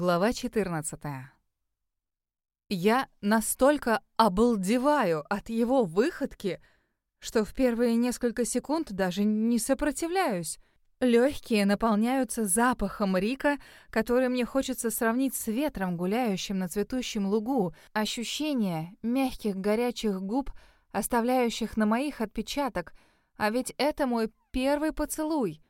Глава 14. Я настолько обалдеваю от его выходки, что в первые несколько секунд даже не сопротивляюсь. Легкие наполняются запахом Рика, который мне хочется сравнить с ветром, гуляющим на цветущем лугу. Ощущение мягких горячих губ, оставляющих на моих отпечаток. А ведь это мой первый поцелуй —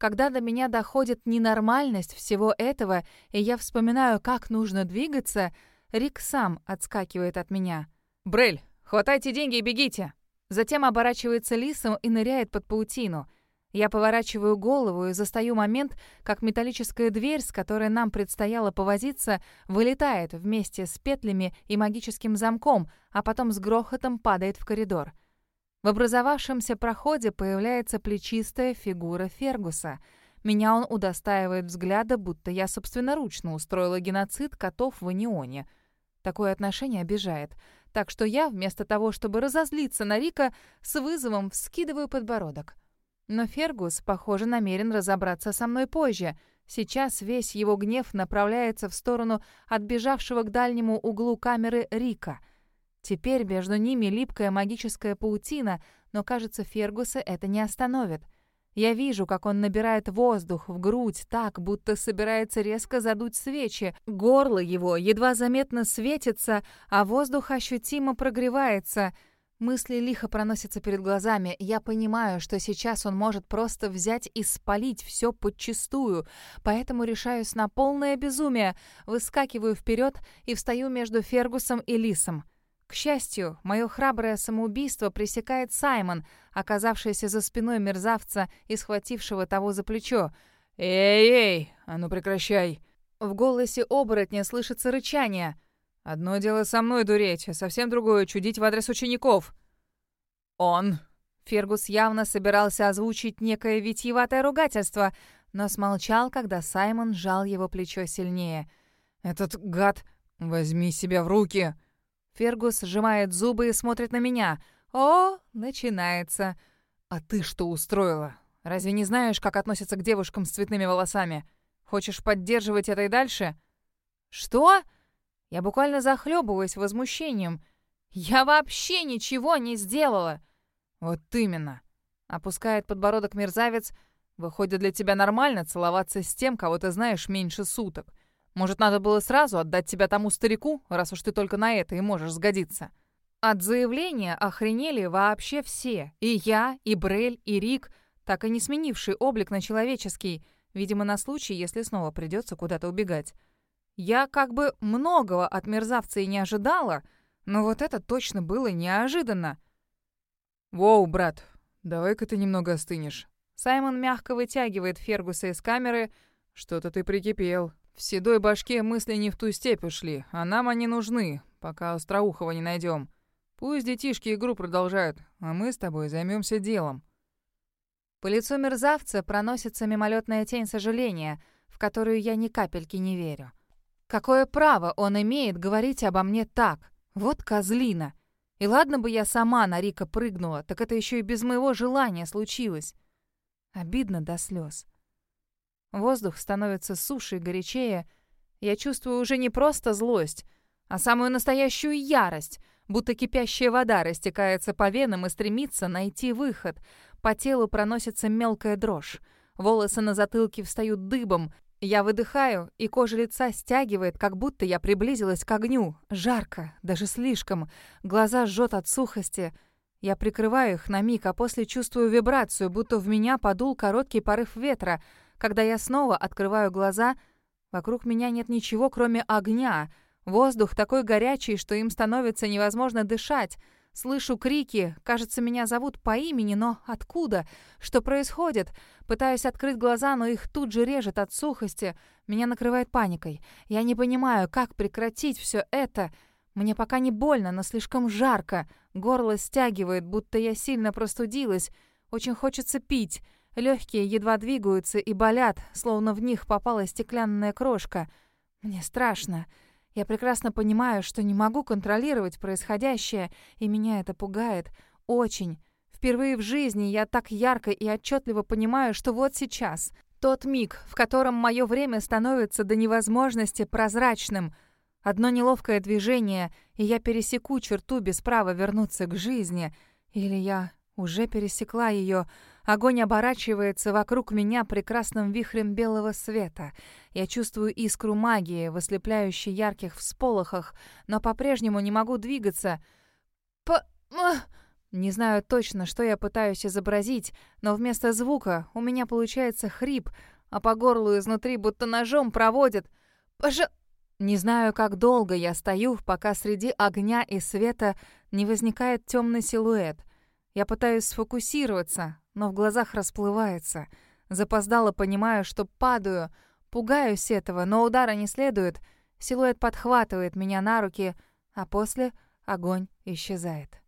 когда до меня доходит ненормальность всего этого, и я вспоминаю, как нужно двигаться, Рик сам отскакивает от меня. «Брель, хватайте деньги и бегите!» Затем оборачивается лисом и ныряет под паутину. Я поворачиваю голову и застаю момент, как металлическая дверь, с которой нам предстояло повозиться, вылетает вместе с петлями и магическим замком, а потом с грохотом падает в коридор. В образовавшемся проходе появляется плечистая фигура Фергуса. Меня он удостаивает взгляда, будто я собственноручно устроила геноцид котов в Анионе. Такое отношение обижает. Так что я, вместо того, чтобы разозлиться на Рика, с вызовом вскидываю подбородок. Но Фергус, похоже, намерен разобраться со мной позже. Сейчас весь его гнев направляется в сторону отбежавшего к дальнему углу камеры Рика — Теперь между ними липкая магическая паутина, но, кажется, Фергуса это не остановит. Я вижу, как он набирает воздух в грудь так, будто собирается резко задуть свечи. Горло его едва заметно светится, а воздух ощутимо прогревается. Мысли лихо проносятся перед глазами. Я понимаю, что сейчас он может просто взять и спалить все подчистую, поэтому решаюсь на полное безумие, выскакиваю вперед и встаю между Фергусом и Лисом. К счастью, мое храброе самоубийство пресекает Саймон, оказавшийся за спиной мерзавца и схватившего того за плечо. «Эй-эй, а ну прекращай!» В голосе оборотня слышится рычание. «Одно дело со мной дуреть, а совсем другое — чудить в адрес учеников». «Он!» Фергус явно собирался озвучить некое витьеватое ругательство, но смолчал, когда Саймон сжал его плечо сильнее. «Этот гад! Возьми себя в руки!» Фергус сжимает зубы и смотрит на меня. «О, начинается!» «А ты что устроила? Разве не знаешь, как относятся к девушкам с цветными волосами? Хочешь поддерживать это и дальше?» «Что?» Я буквально захлебываюсь возмущением. «Я вообще ничего не сделала!» «Вот именно!» Опускает подбородок мерзавец. «Выходит, для тебя нормально целоваться с тем, кого ты знаешь меньше суток. Может, надо было сразу отдать тебя тому старику, раз уж ты только на это и можешь сгодиться?» От заявления охренели вообще все. И я, и Брель, и Рик, так и не сменивший облик на человеческий, видимо, на случай, если снова придется куда-то убегать. Я как бы многого от мерзавца и не ожидала, но вот это точно было неожиданно. «Воу, брат, давай-ка ты немного остынешь». Саймон мягко вытягивает Фергуса из камеры. «Что-то ты прикипел. В седой башке мысли не в ту степь ушли, а нам они нужны, пока Остроухова не найдем. Пусть детишки игру продолжают, а мы с тобой займемся делом». По лицу мерзавца проносится мимолетная тень сожаления, в которую я ни капельки не верю. Какое право он имеет говорить обо мне так? Вот козлина. И ладно бы я сама на Рика прыгнула, так это еще и без моего желания случилось. Обидно до слез. Воздух становится суше и горячее. Я чувствую уже не просто злость, а самую настоящую ярость, будто кипящая вода растекается по венам и стремится найти выход. По телу проносится мелкая дрожь. Волосы на затылке встают дыбом. Я выдыхаю, и кожа лица стягивает, как будто я приблизилась к огню. Жарко, даже слишком. Глаза жжет от сухости. Я прикрываю их на миг, а после чувствую вибрацию, будто в меня подул короткий порыв ветра — когда я снова открываю глаза, вокруг меня нет ничего, кроме огня. Воздух такой горячий, что им становится невозможно дышать. Слышу крики, кажется, меня зовут по имени, но откуда? Что происходит? Пытаюсь открыть глаза, но их тут же режет от сухости. Меня накрывает паникой. Я не понимаю, как прекратить все это. Мне пока не больно, но слишком жарко. Горло стягивает, будто я сильно простудилась. Очень хочется пить. Легкие едва двигаются и болят, словно в них попала стеклянная крошка. Мне страшно. Я прекрасно понимаю, что не могу контролировать происходящее, и меня это пугает. Очень. Впервые в жизни я так ярко и отчетливо понимаю, что вот сейчас, Тот миг, в котором мое время становится до невозможности прозрачным. Одно неловкое движение, и я пересеку черту без права вернуться к жизни. Или я уже пересекла ее. Огонь оборачивается вокруг меня прекрасным вихрем белого света. Я чувствую искру магии в ярких всполохах, но по-прежнему не могу двигаться. По... Не знаю точно, что я пытаюсь изобразить, но вместо звука у меня получается хрип, а по горлу изнутри будто ножом проводят. Пожа... Не знаю, как долго я стою, пока среди огня и света не возникает темный силуэт. Я пытаюсь сфокусироваться, но в глазах расплывается. Запоздало понимаю, что падаю. Пугаюсь этого, но удара не следует. Силуэт подхватывает меня на руки, а после огонь исчезает.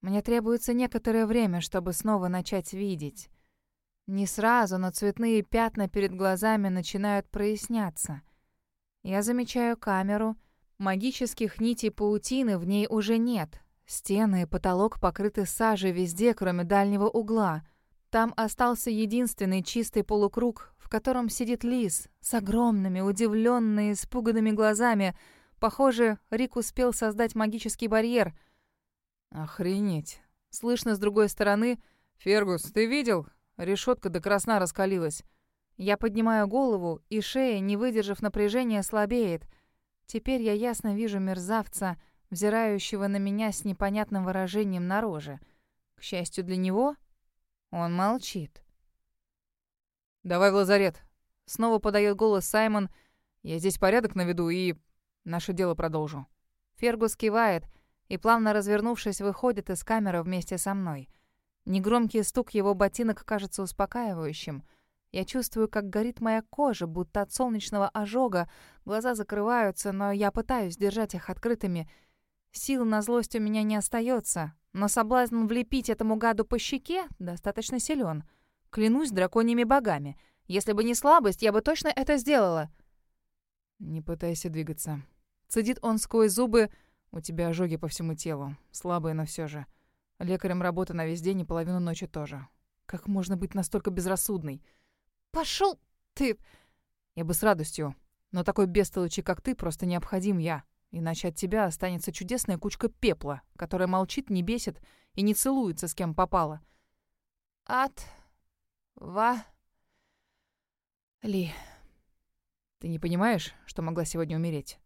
Мне требуется некоторое время, чтобы снова начать видеть. Не сразу, но цветные пятна перед глазами начинают проясняться. Я замечаю камеру. Магических нитей паутины в ней уже нет. Стены и потолок покрыты сажей везде, кроме дальнего угла. Там остался единственный чистый полукруг, в котором сидит лис с огромными, удивленными, испуганными глазами. Похоже, Рик успел создать магический барьер — Охренеть. Слышно с другой стороны. «Фергус, ты видел? Решетка до красна раскалилась». Я поднимаю голову, и шея, не выдержав напряжения, слабеет. Теперь я ясно вижу мерзавца, взирающего на меня с непонятным выражением на роже. К счастью для него, он молчит. «Давай в лазарет!» Снова подает голос Саймон. «Я здесь порядок наведу и наше дело продолжу». Фергус кивает — и, плавно развернувшись, выходит из камеры вместе со мной. Негромкий стук его ботинок кажется успокаивающим. Я чувствую, как горит моя кожа, будто от солнечного ожога. Глаза закрываются, но я пытаюсь держать их открытыми. Сил на злость у меня не остается, но соблазн влепить этому гаду по щеке достаточно силен. Клянусь драконьими богами. Если бы не слабость, я бы точно это сделала. «Не пытайся двигаться». Цедит он сквозь зубы, у тебя ожоги по всему телу. Слабые, но все же. Лекарем работа на весь день и половину ночи тоже. Как можно быть настолько безрассудной? Пошел ты! Я бы с радостью. Но такой бестолочи, как ты, просто необходим я. Иначе от тебя останется чудесная кучка пепла, которая молчит, не бесит и не целуется с кем попало. От... Ва... Ли... Ты не понимаешь, что могла сегодня умереть?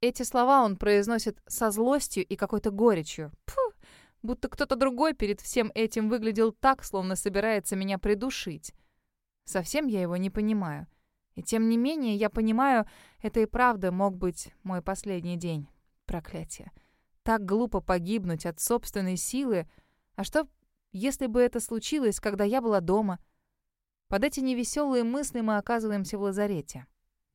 Эти слова он произносит со злостью и какой-то горечью. Фу, будто кто-то другой перед всем этим выглядел так, словно собирается меня придушить. Совсем я его не понимаю. И тем не менее, я понимаю, это и правда мог быть мой последний день. Проклятие. Так глупо погибнуть от собственной силы. А что, если бы это случилось, когда я была дома? Под эти невеселые мысли мы оказываемся в лазарете.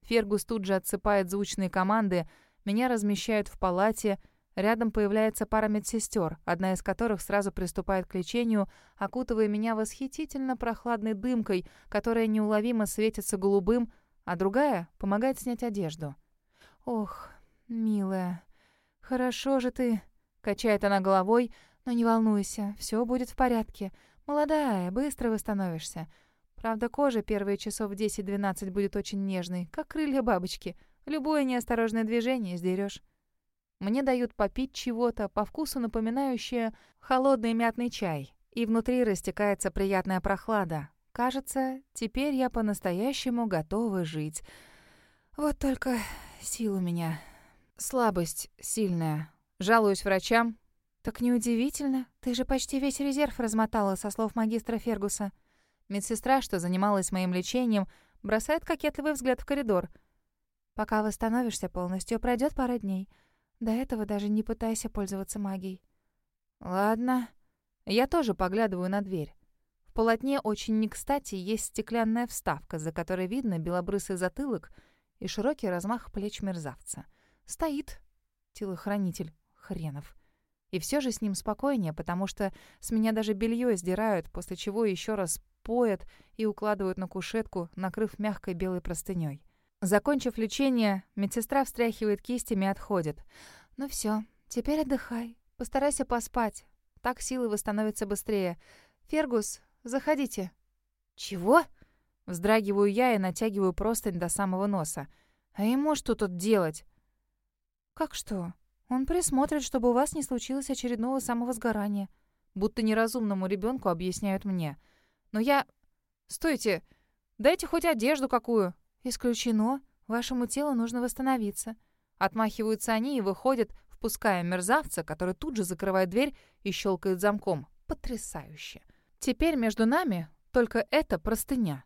Фергус тут же отсыпает звучные команды — меня размещают в палате, рядом появляется пара медсестер, одна из которых сразу приступает к лечению, окутывая меня восхитительно прохладной дымкой, которая неуловимо светится голубым, а другая помогает снять одежду. «Ох, милая, хорошо же ты!» — качает она головой, но не волнуйся, все будет в порядке. Молодая, быстро восстановишься. Правда, кожа первые часов 10-12 будет очень нежной, как крылья бабочки — Любое неосторожное движение сдерешь. Мне дают попить чего-то, по вкусу напоминающее холодный мятный чай, и внутри растекается приятная прохлада. Кажется, теперь я по-настоящему готова жить. Вот только сил у меня. Слабость сильная. Жалуюсь врачам. Так неудивительно. Ты же почти весь резерв размотала, со слов магистра Фергуса. Медсестра, что занималась моим лечением, бросает кокетливый взгляд в коридор — Пока восстановишься полностью, пройдет пара дней. До этого даже не пытайся пользоваться магией. Ладно. Я тоже поглядываю на дверь. В полотне очень не кстати есть стеклянная вставка, за которой видно белобрысый затылок и широкий размах плеч мерзавца. Стоит телохранитель хренов. И все же с ним спокойнее, потому что с меня даже белье сдирают, после чего еще раз поят и укладывают на кушетку, накрыв мягкой белой простыней. Закончив лечение, медсестра встряхивает кистями и отходит. «Ну все, теперь отдыхай. Постарайся поспать. Так силы восстановятся быстрее. Фергус, заходите». «Чего?» Вздрагиваю я и натягиваю простынь до самого носа. А ему что тут делать? Как что? Он присмотрит, чтобы у вас не случилось очередного самого сгорания. Будто неразумному ребенку объясняют мне. Но я... Стойте! Дайте хоть одежду какую. Исключено. Вашему телу нужно восстановиться. Отмахиваются они и выходят, впуская мерзавца, который тут же закрывает дверь и щелкает замком. Потрясающе. Теперь между нами только эта простыня.